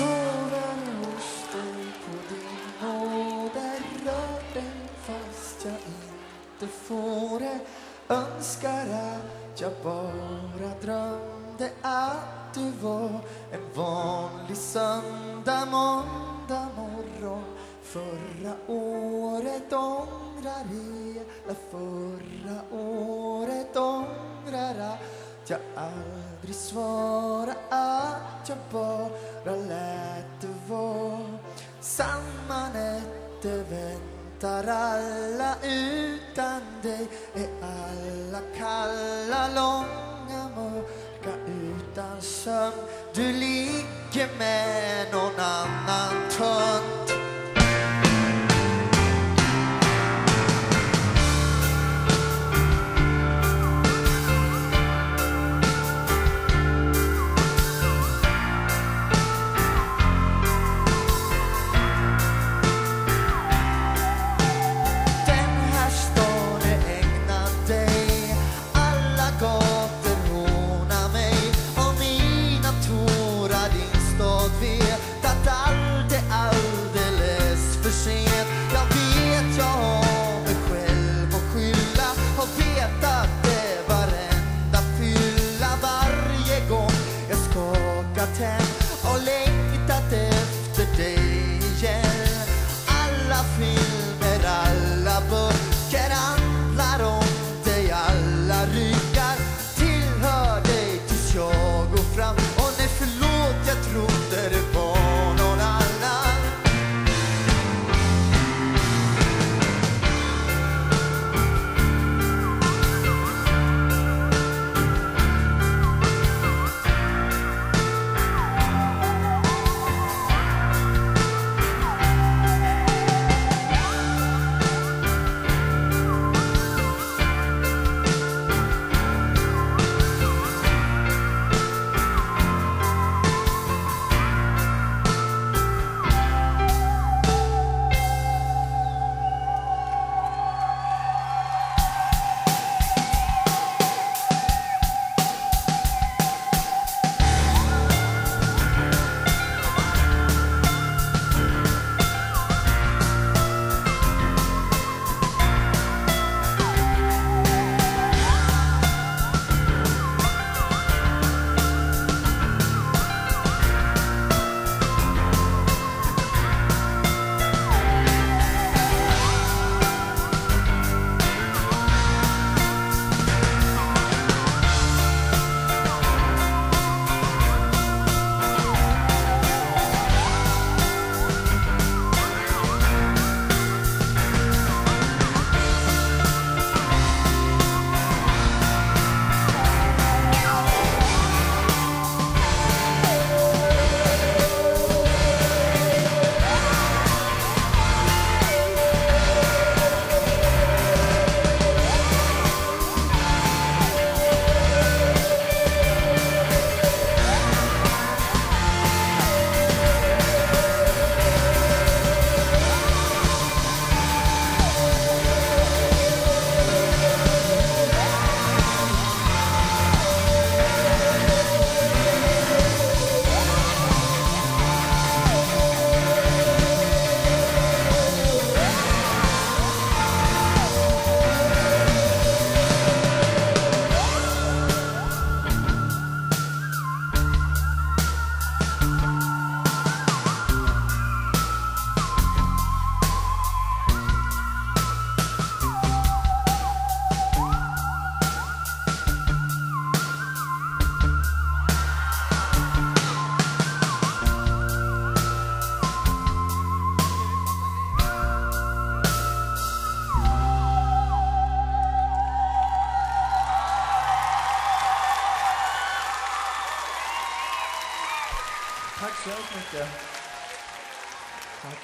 Sover hos dig på din nåde Rör den fast jag inte får det. Önskar att jag bara drömde att du var en vanlig söndag, måndag morgon. Förra året ångrar hela förra året jag aldrig svara' att jag bara lät det vara. Samma nätter väntar alla utan dig. Är alla kalla, långa, mörka utan sömn? Du ligger med någon natten och längtat efter dig igen. Alla filmer, alla böcker handlar om dig. Alla ryggar tillhör dig tills jag går fram. Tack så hemskt mycket. Tack.